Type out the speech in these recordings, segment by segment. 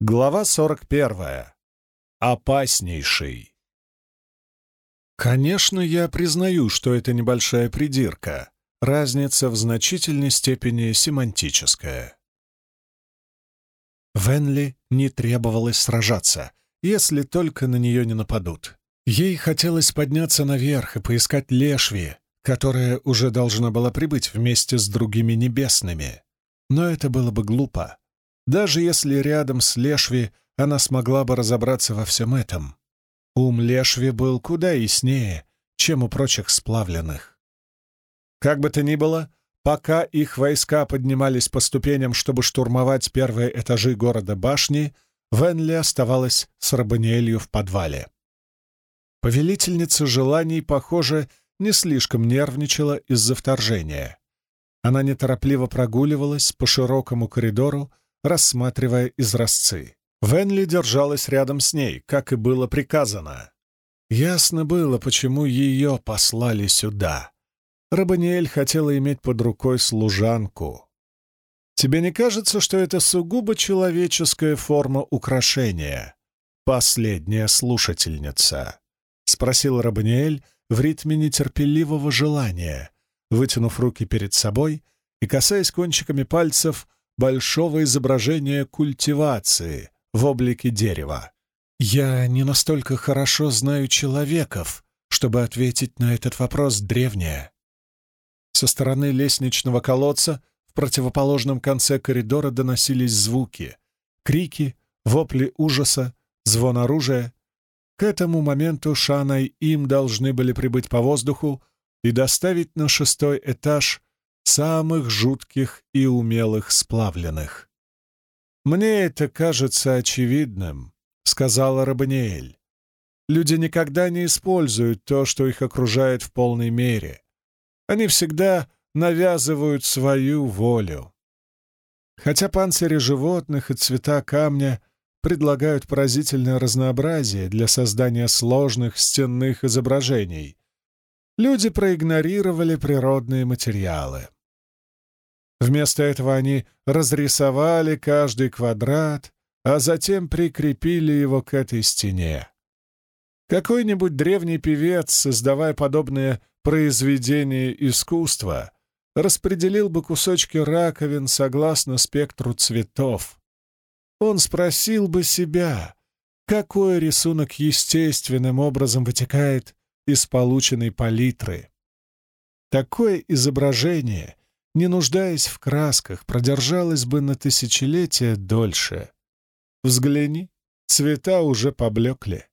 Глава 41. Опаснейший. Конечно, я признаю, что это небольшая придирка. Разница в значительной степени семантическая. Венли не требовалось сражаться, если только на нее не нападут. Ей хотелось подняться наверх и поискать Лешви, которая уже должна была прибыть вместе с другими небесными. Но это было бы глупо даже если рядом с Лешви она смогла бы разобраться во всем этом. Ум Лешви был куда яснее, чем у прочих сплавленных. Как бы то ни было, пока их войска поднимались по ступеням, чтобы штурмовать первые этажи города башни, Венли оставалась с Рабаниэлью в подвале. Повелительница желаний, похоже, не слишком нервничала из-за вторжения. Она неторопливо прогуливалась по широкому коридору, рассматривая изразцы. Венли держалась рядом с ней, как и было приказано. Ясно было, почему ее послали сюда. Рабаниэль хотела иметь под рукой служанку. «Тебе не кажется, что это сугубо человеческая форма украшения?» «Последняя слушательница», — спросил Рабаниэль в ритме нетерпеливого желания, вытянув руки перед собой и касаясь кончиками пальцев большого изображения культивации в облике дерева. Я не настолько хорошо знаю человеков, чтобы ответить на этот вопрос древнее. Со стороны лестничного колодца в противоположном конце коридора доносились звуки, крики, вопли ужаса, звон оружия. К этому моменту Шана и им должны были прибыть по воздуху и доставить на шестой этаж самых жутких и умелых сплавленных. «Мне это кажется очевидным», — сказала Рабаниэль. «Люди никогда не используют то, что их окружает в полной мере. Они всегда навязывают свою волю. Хотя панцири животных и цвета камня предлагают поразительное разнообразие для создания сложных стенных изображений, люди проигнорировали природные материалы. Вместо этого они разрисовали каждый квадрат, а затем прикрепили его к этой стене. Какой-нибудь древний певец, создавая подобное произведение искусства, распределил бы кусочки раковин согласно спектру цветов. Он спросил бы себя, какой рисунок естественным образом вытекает из полученной палитры. Такое изображение — не нуждаясь в красках, продержалась бы на тысячелетия дольше. Взгляни, цвета уже поблекли.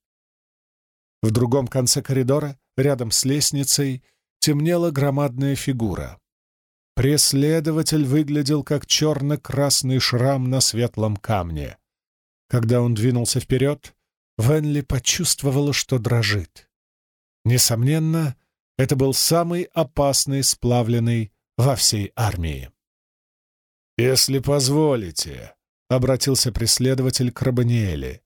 В другом конце коридора, рядом с лестницей, темнела громадная фигура. Преследователь выглядел как черно-красный шрам на светлом камне. Когда он двинулся вперед, Венли почувствовала, что дрожит. Несомненно, это был самый опасный сплавленный во всей армии. «Если позволите», — обратился преследователь к Рабаниэле,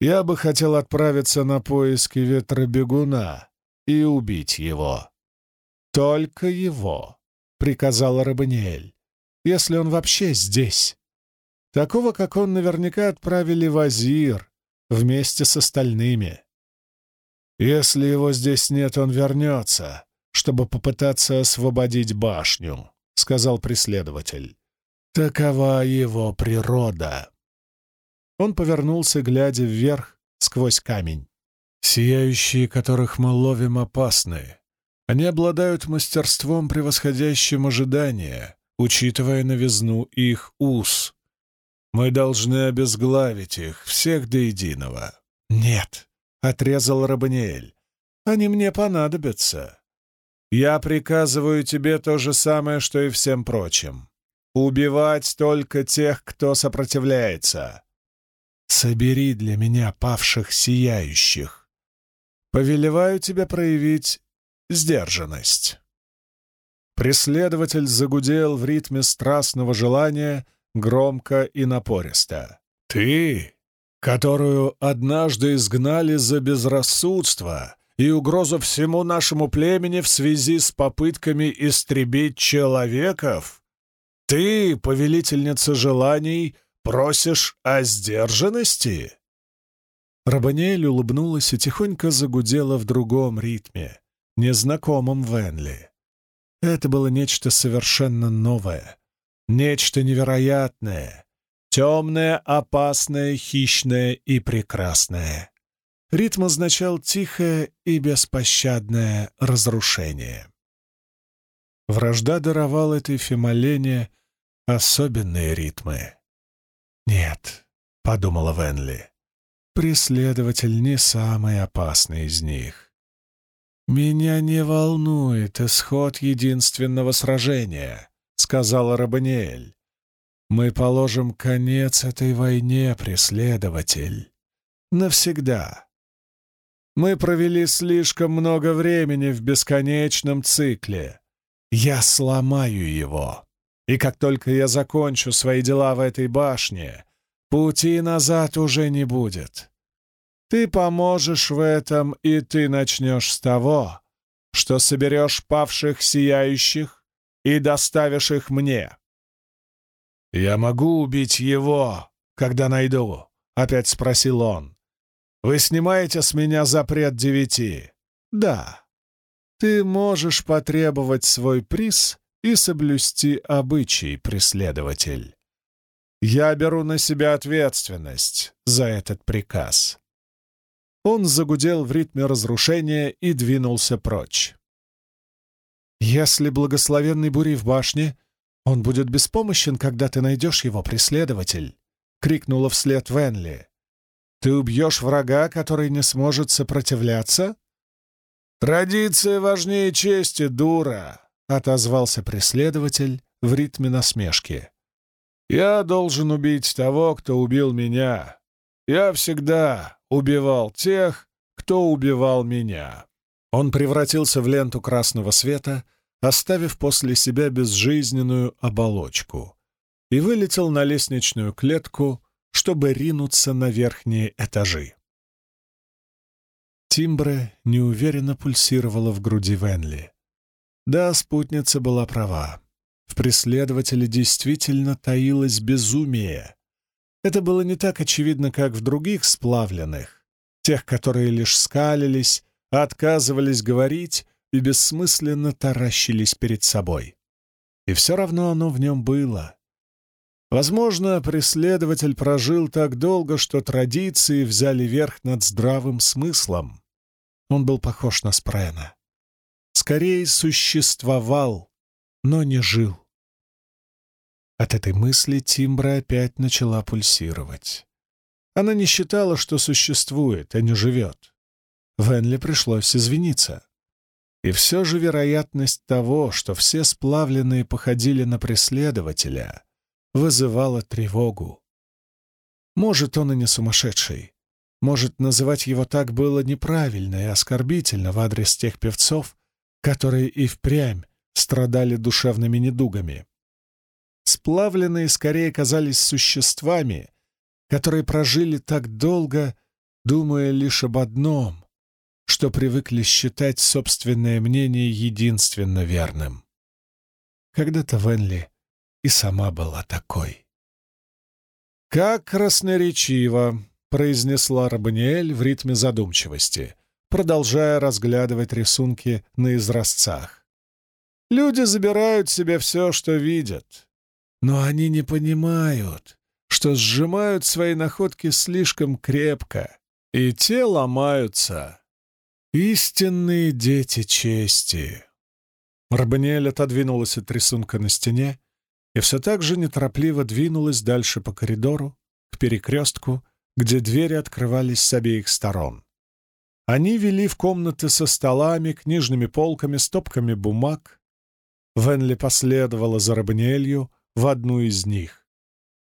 «я бы хотел отправиться на поиски ветробегуна и убить его». «Только его», — приказал Рабаниэль, «если он вообще здесь. Такого, как он, наверняка отправили в Азир вместе с остальными». «Если его здесь нет, он вернется», чтобы попытаться освободить башню», — сказал преследователь. «Такова его природа». Он повернулся, глядя вверх сквозь камень. «Сияющие, которых мы ловим, опасны. Они обладают мастерством, превосходящим ожидания, учитывая новизну их уз. Мы должны обезглавить их, всех до единого». «Нет», — отрезал Рабаниэль, — «они мне понадобятся. Я приказываю тебе то же самое, что и всем прочим. Убивать только тех, кто сопротивляется. Собери для меня павших сияющих. Повелеваю тебе проявить сдержанность. Преследователь загудел в ритме страстного желания громко и напористо. «Ты, которую однажды изгнали за безрассудство, и угрозу всему нашему племени в связи с попытками истребить человеков? Ты, повелительница желаний, просишь о сдержанности?» Рабаниэль улыбнулась и тихонько загудела в другом ритме, незнакомом Венли. Это было нечто совершенно новое, нечто невероятное, темное, опасное, хищное и прекрасное. Ритм означал тихое и беспощадное разрушение. Вражда даровала этой Фимолене особенные ритмы. «Нет», — подумала Венли, — «преследователь не самый опасный из них. Меня не волнует исход единственного сражения», — сказала Рабаниэль. «Мы положим конец этой войне, преследователь. Навсегда». Мы провели слишком много времени в бесконечном цикле. Я сломаю его. И как только я закончу свои дела в этой башне, пути назад уже не будет. Ты поможешь в этом, и ты начнешь с того, что соберешь павших сияющих и доставишь их мне. «Я могу убить его, когда найду?» — опять спросил он. «Вы снимаете с меня запрет девяти?» «Да», ты можешь потребовать свой приз и соблюсти обычай, преследователь. Я беру на себя ответственность за этот приказ. Он загудел в ритме разрушения и двинулся прочь. Если благословенный бури в башне, он будет беспомощен, когда ты найдешь его, преследователь, — крикнула вслед Венли. Ты убьешь врага, который не сможет сопротивляться? «Традиция важнее чести, дура!» — отозвался преследователь в ритме насмешки. «Я должен убить того, кто убил меня. Я всегда убивал тех, кто убивал меня». Он превратился в ленту красного света, оставив после себя безжизненную оболочку, и вылетел на лестничную клетку, чтобы ринуться на верхние этажи. Тимбре неуверенно пульсировала в груди Венли. Да, спутница была права. В преследователе действительно таилось безумие. Это было не так очевидно, как в других сплавленных, тех, которые лишь скалились, отказывались говорить и бессмысленно таращились перед собой. И все равно оно в нем было. Возможно, преследователь прожил так долго, что традиции взяли верх над здравым смыслом. Он был похож на Спрена. Скорее существовал, но не жил. От этой мысли Тимбра опять начала пульсировать. Она не считала, что существует, а не живет. Венли пришлось извиниться. И все же вероятность того, что все сплавленные походили на преследователя, вызывало тревогу. Может, он и не сумасшедший. Может, называть его так было неправильно и оскорбительно в адрес тех певцов, которые и впрямь страдали душевными недугами. Сплавленные скорее казались существами, которые прожили так долго, думая лишь об одном, что привыкли считать собственное мнение единственно верным. Когда-то Венли и сама была такой. «Как красноречиво!» — произнесла Рабаниэль в ритме задумчивости, продолжая разглядывать рисунки на изразцах. «Люди забирают себе все, что видят, но они не понимают, что сжимают свои находки слишком крепко, и те ломаются. Истинные дети чести!» Рабаниэль отодвинулась от рисунка на стене и все так же неторопливо двинулась дальше по коридору, к перекрестку, где двери открывались с обеих сторон. Они вели в комнаты со столами, книжными полками, стопками бумаг. Венли последовала за Рабаниэлью в одну из них.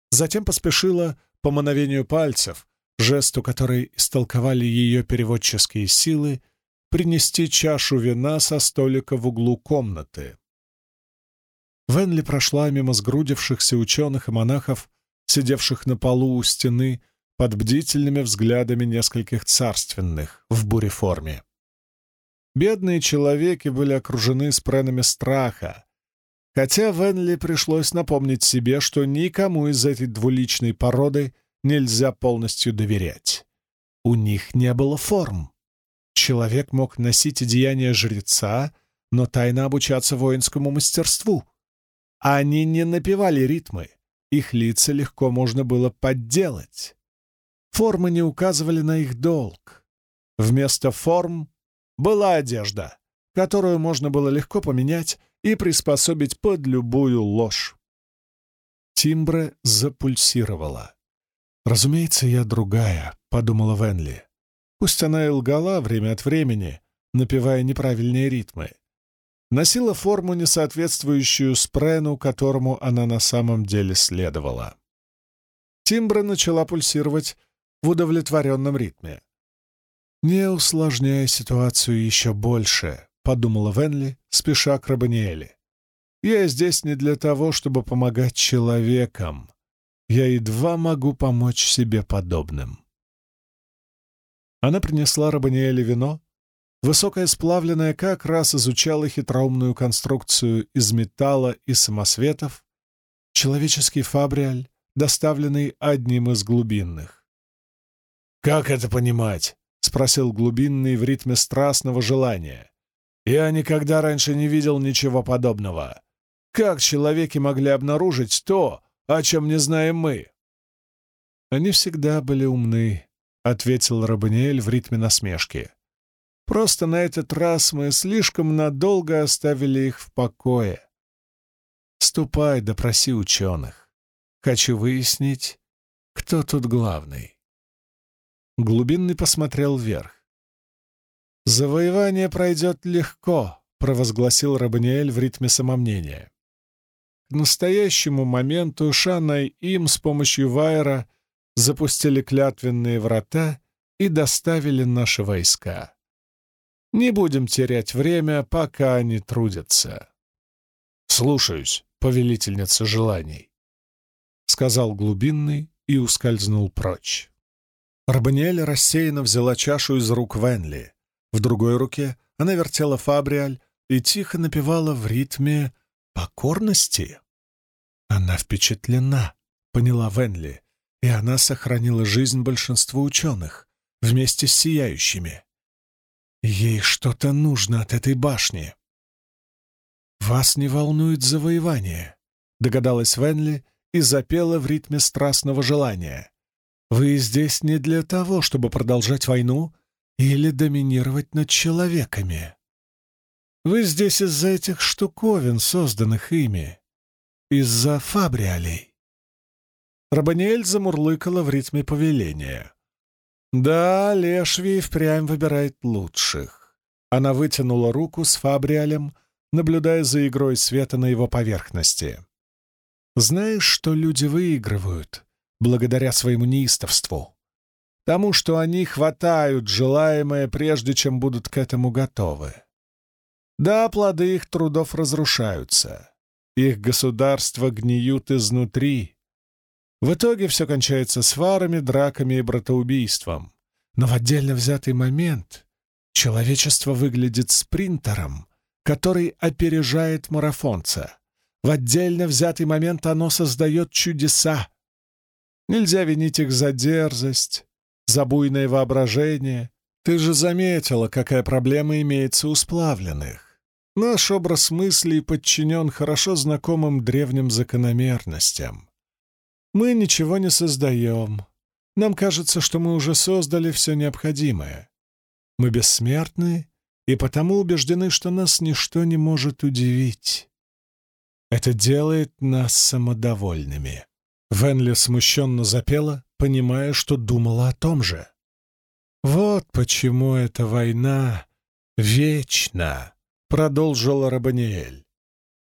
Затем поспешила по мановению пальцев, жесту которой истолковали ее переводческие силы, принести чашу вина со столика в углу комнаты. Венли прошла мимо сгрудившихся ученых и монахов, сидевших на полу у стены под бдительными взглядами нескольких царственных в буреформе. Бедные человеки были окружены спренами страха, хотя Венли пришлось напомнить себе, что никому из этой двуличной породы нельзя полностью доверять. У них не было форм. Человек мог носить одеяние жреца, но тайно обучаться воинскому мастерству. Они не напевали ритмы, их лица легко можно было подделать. Формы не указывали на их долг. Вместо форм была одежда, которую можно было легко поменять и приспособить под любую ложь. Тимбра запульсировала. «Разумеется, я другая», — подумала Венли. Пусть она и лгала время от времени, напевая неправильные ритмы. Носила форму, не соответствующую спрену, которому она на самом деле следовала. Тимбра начала пульсировать в удовлетворенном ритме. «Не усложняя ситуацию еще больше», — подумала Венли, спеша к Рабаниэле. «Я здесь не для того, чтобы помогать человекам. Я едва могу помочь себе подобным». Она принесла Рабаниэле вино. Высокая сплавленная как раз изучала хитроумную конструкцию из металла и самосветов, человеческий фабриаль, доставленный одним из глубинных. «Как это понимать?» — спросил глубинный в ритме страстного желания. «Я никогда раньше не видел ничего подобного. Как человеки могли обнаружить то, о чем не знаем мы?» Они всегда были умны, — ответил Рабаниэль в ритме насмешки. «Просто на этот раз мы слишком надолго оставили их в покое. Ступай, допроси ученых. Хочу выяснить, кто тут главный». Глубинный посмотрел вверх. «Завоевание пройдет легко», — провозгласил Рабаниэль в ритме самомнения. К настоящему моменту Шана им с помощью Вайера — запустили клятвенные врата и доставили наши войска. Не будем терять время, пока они трудятся. «Слушаюсь, повелительница желаний», — сказал глубинный и ускользнул прочь. Арбаниэль рассеянно взяла чашу из рук Венли. В другой руке она вертела фабриаль и тихо напевала в ритме покорности. «Она впечатлена», — поняла Венли, и она сохранила жизнь большинству ученых вместе с сияющими. Ей что-то нужно от этой башни. «Вас не волнует завоевание», — догадалась Венли и запела в ритме страстного желания. «Вы здесь не для того, чтобы продолжать войну или доминировать над человеками. Вы здесь из-за этих штуковин, созданных ими, из-за фабриалей. Рабаниэль замурлыкала в ритме повеления. «Да, Лешви впрямь выбирает лучших». Она вытянула руку с фабриалем, наблюдая за игрой света на его поверхности. «Знаешь, что люди выигрывают благодаря своему неистовству? Тому, что они хватают желаемое, прежде чем будут к этому готовы. Да, плоды их трудов разрушаются. Их государства гниют изнутри, в итоге все кончается сварами, драками и братоубийством. Но в отдельно взятый момент человечество выглядит спринтером, который опережает марафонца. В отдельно взятый момент оно создает чудеса. Нельзя винить их за дерзость, за буйное воображение. Ты же заметила, какая проблема имеется у сплавленных. Наш образ мыслей подчинен хорошо знакомым древним закономерностям. Мы ничего не создаем. Нам кажется, что мы уже создали все необходимое. Мы бессмертны и потому убеждены, что нас ничто не может удивить. Это делает нас самодовольными. Венли смущенно запела, понимая, что думала о том же. «Вот почему эта война вечна», — продолжила Рабаниэль.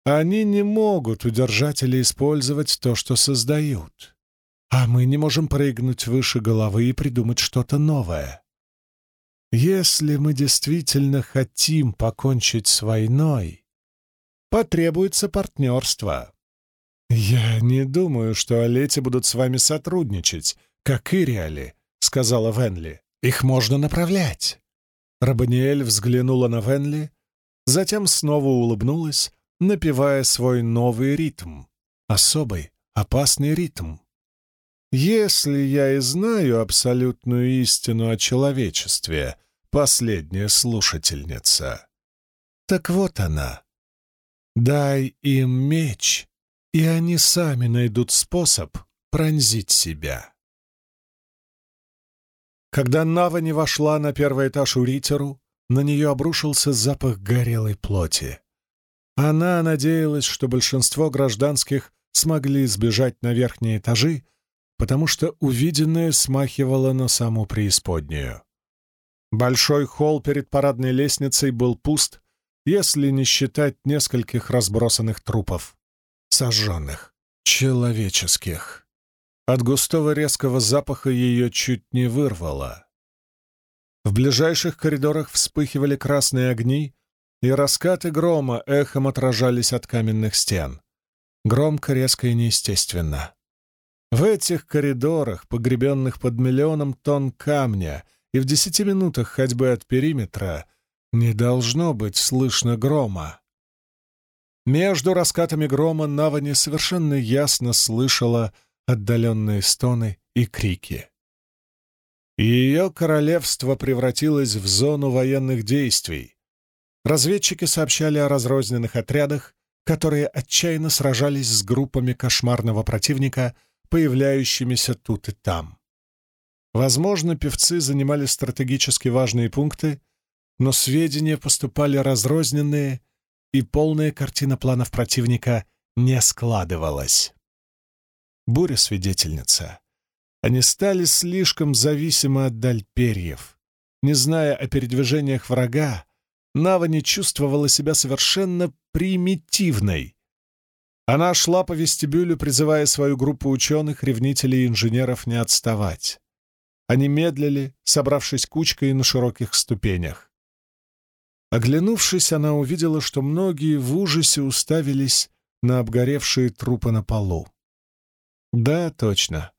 Они не могут удержать или использовать то, что создают. А мы не можем прыгнуть выше головы и придумать что-то новое. Если мы действительно хотим покончить с войной, потребуется партнерство. «Я не думаю, что Олети будут с вами сотрудничать, как Ириали», — сказала Венли. «Их можно направлять». Рабаниэль взглянула на Венли, затем снова улыбнулась, напевая свой новый ритм, особый, опасный ритм. Если я и знаю абсолютную истину о человечестве, последняя слушательница, так вот она. Дай им меч, и они сами найдут способ пронзить себя. Когда Нава не вошла на первый этаж у Ритеру, на нее обрушился запах горелой плоти. Она надеялась, что большинство гражданских смогли сбежать на верхние этажи, потому что увиденное смахивало на саму преисподнюю. Большой холл перед парадной лестницей был пуст, если не считать нескольких разбросанных трупов, сожженных, человеческих. От густого резкого запаха ее чуть не вырвало. В ближайших коридорах вспыхивали красные огни, и раскаты грома эхом отражались от каменных стен. Громко, резко и неестественно. В этих коридорах, погребенных под миллионом тонн камня, и в десяти минутах ходьбы от периметра не должно быть слышно грома. Между раскатами грома Навани совершенно ясно слышала отдаленные стоны и крики. Ее королевство превратилось в зону военных действий. Разведчики сообщали о разрозненных отрядах, которые отчаянно сражались с группами кошмарного противника, появляющимися тут и там. Возможно, певцы занимали стратегически важные пункты, но сведения поступали разрозненные, и полная картина планов противника не складывалась. Буря-свидетельница. Они стали слишком зависимы от даль перьев. Не зная о передвижениях врага, Нава не чувствовала себя совершенно примитивной. Она шла по вестибюлю, призывая свою группу ученых, ревнителей и инженеров не отставать. Они медлили, собравшись кучкой на широких ступенях. Оглянувшись, она увидела, что многие в ужасе уставились на обгоревшие трупы на полу. Да, точно.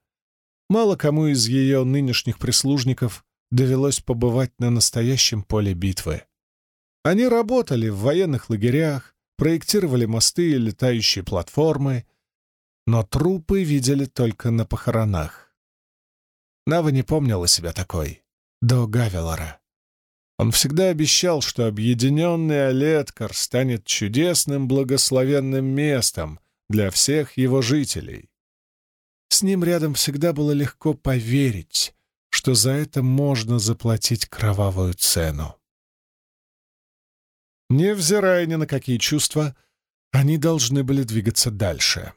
Мало кому из ее нынешних прислужников довелось побывать на настоящем поле битвы. Они работали в военных лагерях, проектировали мосты и летающие платформы, но трупы видели только на похоронах. Нава не помнила себя такой, до Гавелора. Он всегда обещал, что объединенный Олеткар станет чудесным благословенным местом для всех его жителей. С ним рядом всегда было легко поверить, что за это можно заплатить кровавую цену. Невзирая ни на какие чувства, они должны были двигаться дальше.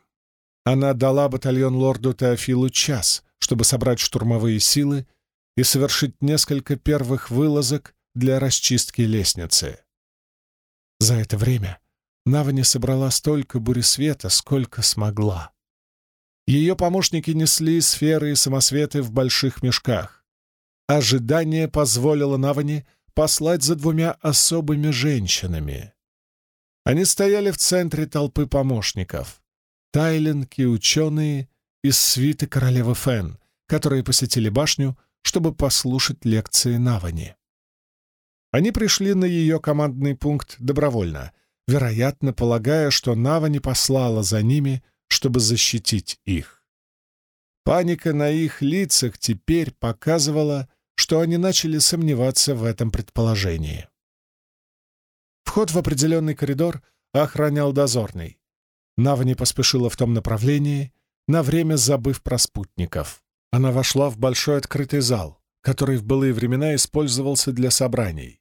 Она дала батальон лорду Теофилу час, чтобы собрать штурмовые силы и совершить несколько первых вылазок для расчистки лестницы. За это время Навани собрала столько буресвета, сколько смогла. Ее помощники несли сферы и самосветы в больших мешках. Ожидание позволило Навани послать за двумя особыми женщинами. Они стояли в центре толпы помощников. Тайленки, ученые из свиты королевы Фен, которые посетили башню, чтобы послушать лекции Навани. Они пришли на ее командный пункт добровольно, вероятно, полагая, что Навани послала за ними — чтобы защитить их. Паника на их лицах теперь показывала, что они начали сомневаться в этом предположении. Вход в определенный коридор охранял дозорный. Навани поспешила в том направлении, на время забыв про спутников. Она вошла в большой открытый зал, который в былые времена использовался для собраний.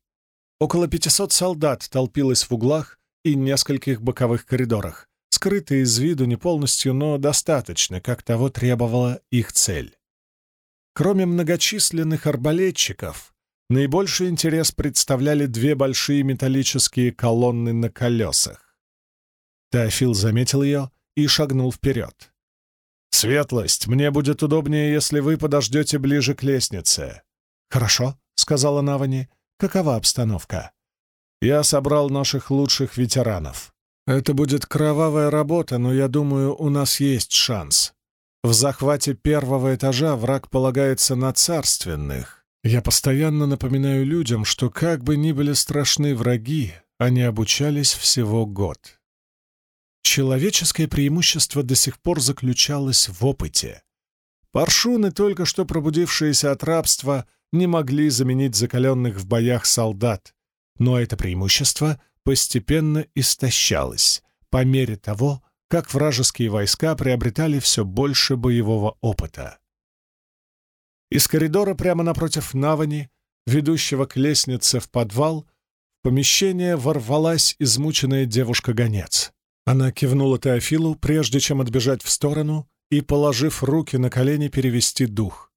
Около 500 солдат толпилось в углах и нескольких боковых коридорах, скрыты из виду не полностью, но достаточно, как того требовала их цель. Кроме многочисленных арбалетчиков, наибольший интерес представляли две большие металлические колонны на колесах. Теофил заметил ее и шагнул вперед. «Светлость, мне будет удобнее, если вы подождете ближе к лестнице». «Хорошо», — сказала Навани. «Какова обстановка?» «Я собрал наших лучших ветеранов. Это будет кровавая работа, но я думаю, у нас есть шанс. В захвате первого этажа враг полагается на царственных. Я постоянно напоминаю людям, что как бы ни были страшны враги, они обучались всего год. Человеческое преимущество до сих пор заключалось в опыте. Паршуны, только что пробудившиеся от рабства, не могли заменить закаленных в боях солдат, но это преимущество постепенно истощалось по мере того, как вражеские войска приобретали все больше боевого опыта. Из коридора прямо напротив Навани, ведущего к лестнице в подвал, в помещение ворвалась измученная девушка-гонец. Она кивнула Теофилу, прежде чем отбежать в сторону и, положив руки на колени, перевести дух.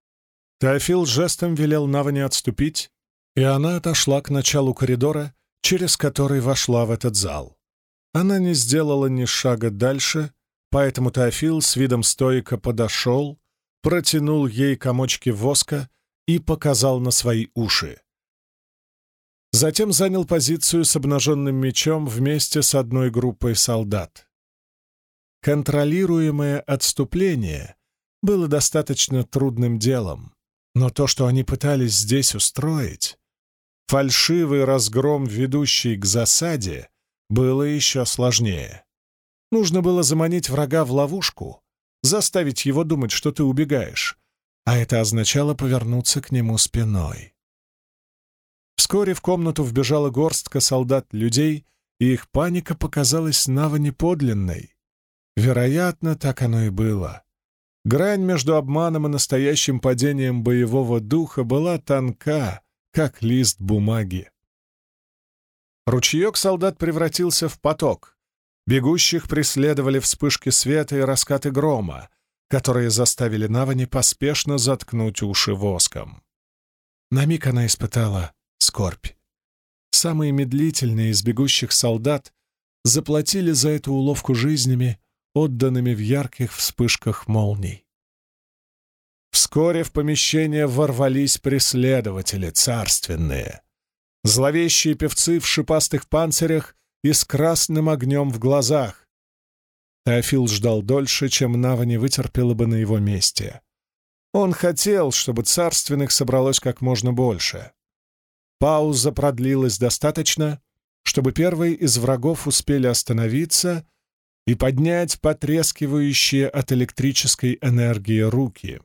Теофил жестом велел Навани отступить, и она отошла к началу коридора, через который вошла в этот зал. Она не сделала ни шага дальше, поэтому Теофил с видом стоика подошел, протянул ей комочки воска и показал на свои уши. Затем занял позицию с обнаженным мечом вместе с одной группой солдат. Контролируемое отступление было достаточно трудным делом, но то, что они пытались здесь устроить, фальшивый разгром, ведущий к засаде, было еще сложнее. Нужно было заманить врага в ловушку, заставить его думать, что ты убегаешь, а это означало повернуться к нему спиной. Вскоре в комнату вбежала горстка солдат-людей, и их паника показалась Нава неподлинной. Вероятно, так оно и было. Грань между обманом и настоящим падением боевого духа была тонка, как лист бумаги. Ручеек солдат превратился в поток. Бегущих преследовали вспышки света и раскаты грома, которые заставили Навани поспешно заткнуть уши воском. На миг она испытала скорбь. Самые медлительные из бегущих солдат заплатили за эту уловку жизнями, отданными в ярких вспышках молний. Вскоре в помещение ворвались преследователи, царственные. Зловещие певцы в шипастых панцирях и с красным огнем в глазах. Теофил ждал дольше, чем Нава не вытерпела бы на его месте. Он хотел, чтобы царственных собралось как можно больше. Пауза продлилась достаточно, чтобы первые из врагов успели остановиться и поднять потрескивающие от электрической энергии руки.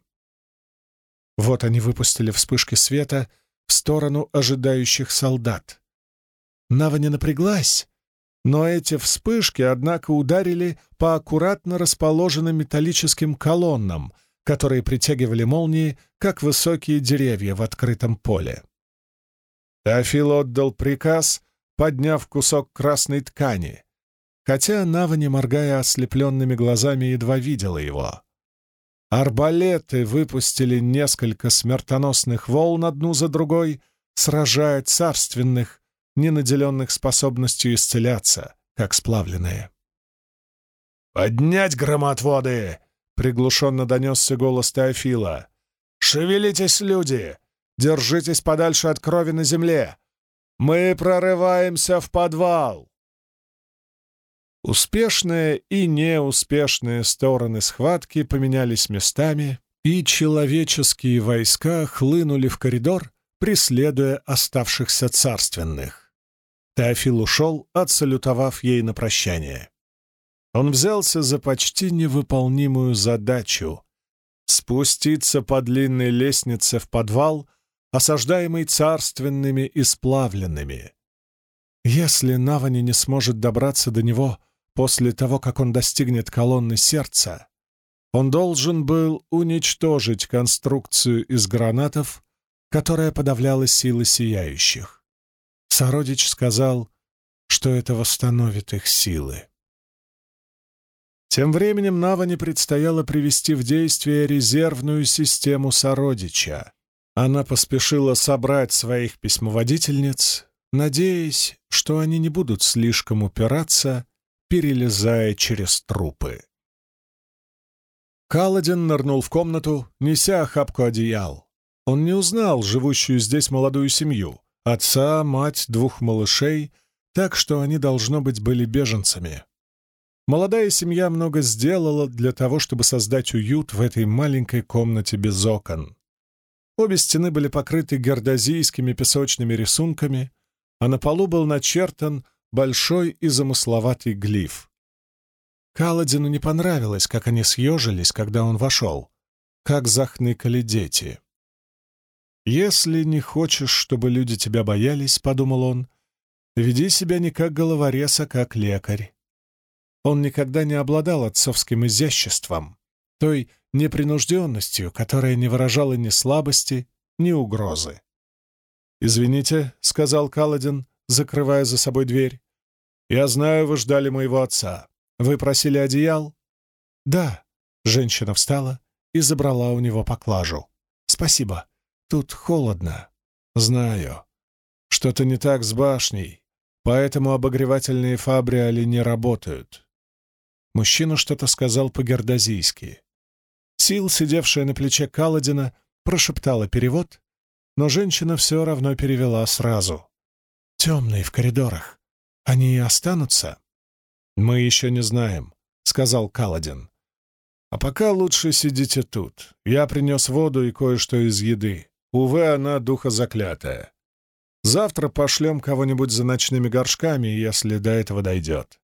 Вот они выпустили вспышки света в сторону ожидающих солдат. Нава не напряглась, но эти вспышки, однако, ударили по аккуратно расположенным металлическим колоннам, которые притягивали молнии, как высокие деревья в открытом поле. Теофил отдал приказ, подняв кусок красной ткани, хотя Нава, не моргая ослепленными глазами, едва видела его. Арбалеты выпустили несколько смертоносных волн одну за другой, сражая царственных, не наделенных способностью исцеляться, как сплавленные. «Поднять громотводы!» — приглушенно донесся голос Теофила. «Шевелитесь, люди! Держитесь подальше от крови на земле! Мы прорываемся в подвал!» Успешные и неуспешные стороны схватки поменялись местами, и человеческие войска хлынули в коридор, преследуя оставшихся царственных. Теофил ушел, отсалютовав ей на прощание. Он взялся за почти невыполнимую задачу — спуститься по длинной лестнице в подвал, осаждаемый царственными и сплавленными. Если Навани не сможет добраться до него — После того, как он достигнет колонны сердца, он должен был уничтожить конструкцию из гранатов, которая подавляла силы сияющих. Сородич сказал, что это восстановит их силы. Тем временем Наване предстояло привести в действие резервную систему Сородича. Она поспешила собрать своих письмоводительниц, надеясь, что они не будут слишком упираться перелезая через трупы. Каладин нырнул в комнату, неся охапку одеял. Он не узнал живущую здесь молодую семью, отца, мать, двух малышей, так что они, должно быть, были беженцами. Молодая семья много сделала для того, чтобы создать уют в этой маленькой комнате без окон. Обе стены были покрыты гердозийскими песочными рисунками, а на полу был начертан большой и замысловатый глиф. Каладину не понравилось, как они съежились, когда он вошел, как захныкали дети. «Если не хочешь, чтобы люди тебя боялись, — подумал он, — веди себя не как головорез, а как лекарь. Он никогда не обладал отцовским изяществом, той непринужденностью, которая не выражала ни слабости, ни угрозы. «Извините», — сказал Каладин, закрывая за собой дверь. «Я знаю, вы ждали моего отца. Вы просили одеял?» «Да». Женщина встала и забрала у него поклажу. «Спасибо. Тут холодно». «Знаю. Что-то не так с башней, поэтому обогревательные фабриали не работают». Мужчина что-то сказал по-гердозийски. Сил, сидевшая на плече Каладина, прошептала перевод, но женщина все равно перевела сразу. «Темные в коридорах. Они и останутся?» «Мы еще не знаем», — сказал Каладин. «А пока лучше сидите тут. Я принес воду и кое-что из еды. Увы, она духозаклятая. Завтра пошлем кого-нибудь за ночными горшками, если до этого дойдет».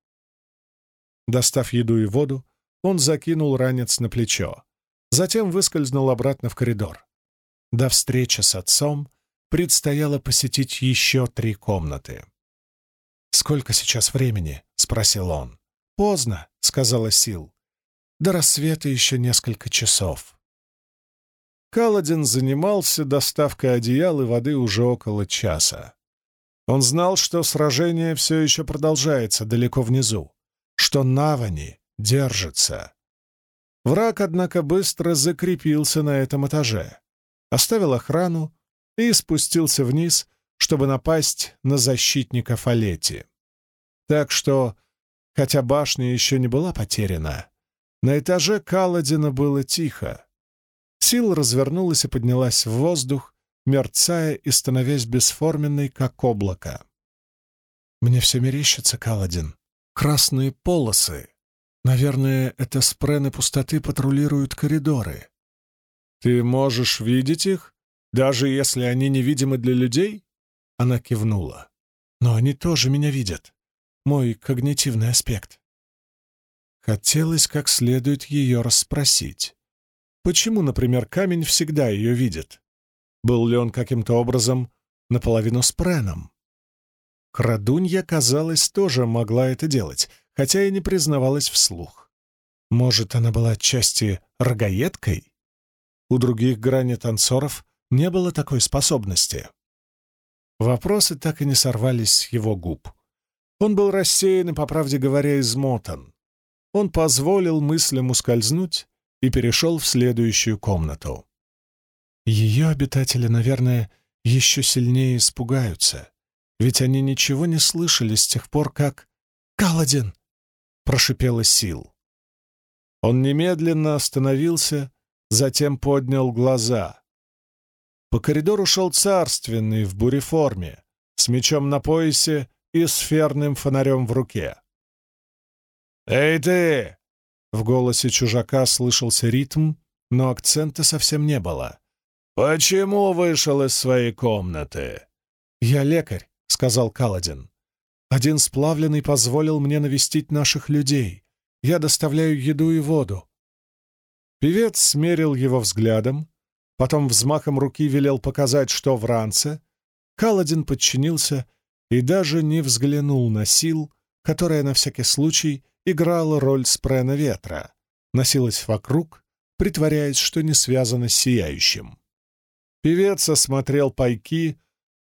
Достав еду и воду, он закинул ранец на плечо. Затем выскользнул обратно в коридор. До встречи с отцом предстояло посетить еще три комнаты. «Сколько сейчас времени?» — спросил он. «Поздно», — сказала Сил. «До рассвета еще несколько часов». Каладин занимался доставкой одеял и воды уже около часа. Он знал, что сражение все еще продолжается далеко внизу, что Навани держится. Враг, однако, быстро закрепился на этом этаже, оставил охрану и спустился вниз, чтобы напасть на защитников Олети. Так что, хотя башня еще не была потеряна, на этаже Каладина было тихо. Сила развернулась и поднялась в воздух, мерцая и становясь бесформенной, как облако. «Мне все мерещится, Каладин. Красные полосы. Наверное, это спрены пустоты патрулируют коридоры. Ты можешь видеть их, даже если они невидимы для людей?» Она кивнула. «Но они тоже меня видят. Мой когнитивный аспект». Хотелось как следует ее расспросить. Почему, например, камень всегда ее видит? Был ли он каким-то образом наполовину спреном? Крадунья, казалось, тоже могла это делать, хотя и не признавалась вслух. Может, она была отчасти рогаедкой? У других грани танцоров не было такой способности. Вопросы так и не сорвались с его губ. Он был рассеян и, по правде говоря, измотан. Он позволил мыслям ускользнуть и перешел в следующую комнату. Ее обитатели, наверное, еще сильнее испугаются, ведь они ничего не слышали с тех пор, как... «Каладин!» — прошипела Сил. Он немедленно остановился, затем поднял глаза. По коридору шел царственный в буреформе, с мечом на поясе и сферным фонарем в руке. «Эй ты!» В голосе чужака слышался ритм, но акцента совсем не было. «Почему вышел из своей комнаты?» «Я лекарь», — сказал Каладин. «Один сплавленный позволил мне навестить наших людей. Я доставляю еду и воду». Певец смерил его взглядом, потом взмахом руки велел показать, что в ранце. Каладин подчинился и даже не взглянул на сил, которая на всякий случай играла роль спрена ветра, носилась вокруг, притворяясь, что не связана с сияющим. Певец осмотрел пайки,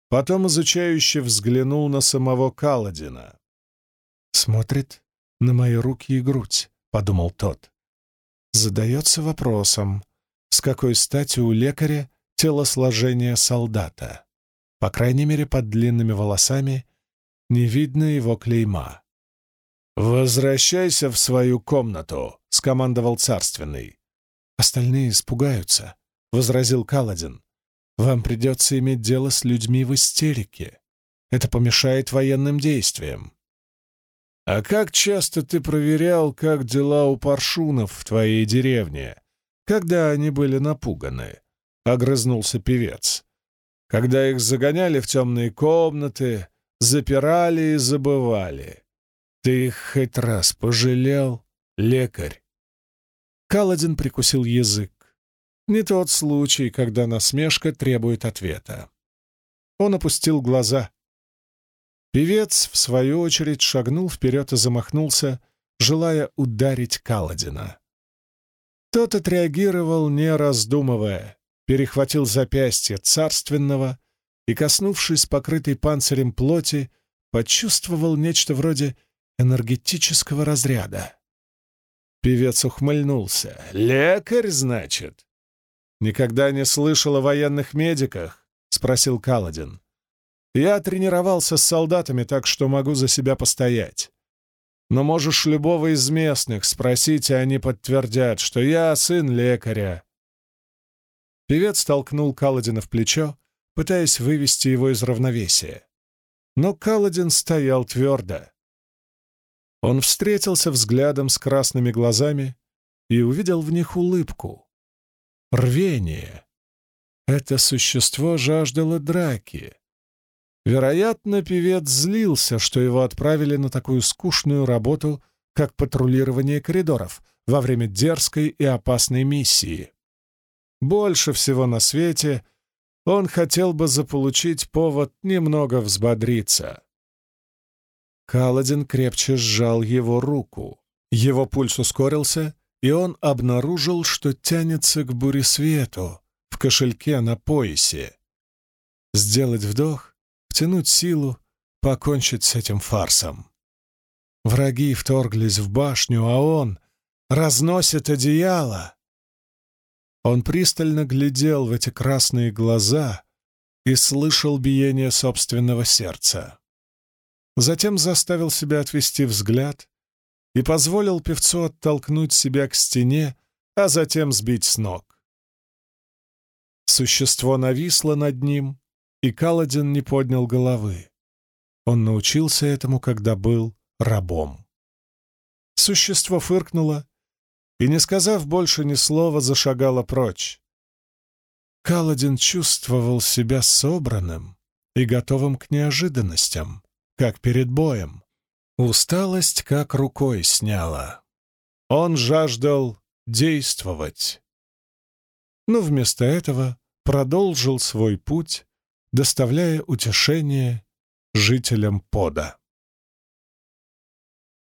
потом изучающе взглянул на самого Каладина. «Смотрит на мои руки и грудь», — подумал тот. Задается вопросом, с какой стати у лекаря телосложение солдата? По крайней мере, под длинными волосами не видно его клейма. «Возвращайся в свою комнату», — скомандовал царственный. «Остальные испугаются», — возразил Каладин. «Вам придется иметь дело с людьми в истерике. Это помешает военным действиям». «А как часто ты проверял, как дела у паршунов в твоей деревне?» Когда они были напуганы», — огрызнулся певец. «Когда их загоняли в темные комнаты, запирали и забывали. Ты их хоть раз пожалел, лекарь». Каладин прикусил язык. Не тот случай, когда насмешка требует ответа. Он опустил глаза. Певец, в свою очередь, шагнул вперед и замахнулся, желая ударить Каладина. Тот отреагировал, не раздумывая, перехватил запястье царственного и, коснувшись покрытой панцирем плоти, почувствовал нечто вроде энергетического разряда. Певец ухмыльнулся. «Лекарь, значит?» «Никогда не слышал о военных медиках?» — спросил Каладин. «Я тренировался с солдатами, так что могу за себя постоять. Но можешь любого из местных спросить, и они подтвердят, что я сын лекаря». Певец толкнул Каладина в плечо, пытаясь вывести его из равновесия. Но Каладин стоял твердо. Он встретился взглядом с красными глазами и увидел в них улыбку. Рвение. Это существо жаждало драки. Вероятно, певец злился, что его отправили на такую скучную работу, как патрулирование коридоров во время дерзкой и опасной миссии. Больше всего на свете он хотел бы заполучить повод немного взбодриться. Каладин крепче сжал его руку. Его пульс ускорился, и он обнаружил, что тянется к буресвету в кошельке на поясе. Сделать вдох, втянуть силу, покончить с этим фарсом. Враги вторглись в башню, а он разносит одеяло. Он пристально глядел в эти красные глаза и слышал биение собственного сердца. Затем заставил себя отвести взгляд и позволил певцу оттолкнуть себя к стене, а затем сбить с ног. Существо нависло над ним, и Каладин не поднял головы. Он научился этому, когда был рабом. Существо фыркнуло и, не сказав больше ни слова, зашагало прочь. Каладин чувствовал себя собранным и готовым к неожиданностям, как перед боем. Усталость как рукой сняла. Он жаждал действовать. Но вместо этого продолжил свой путь, доставляя утешение жителям пода.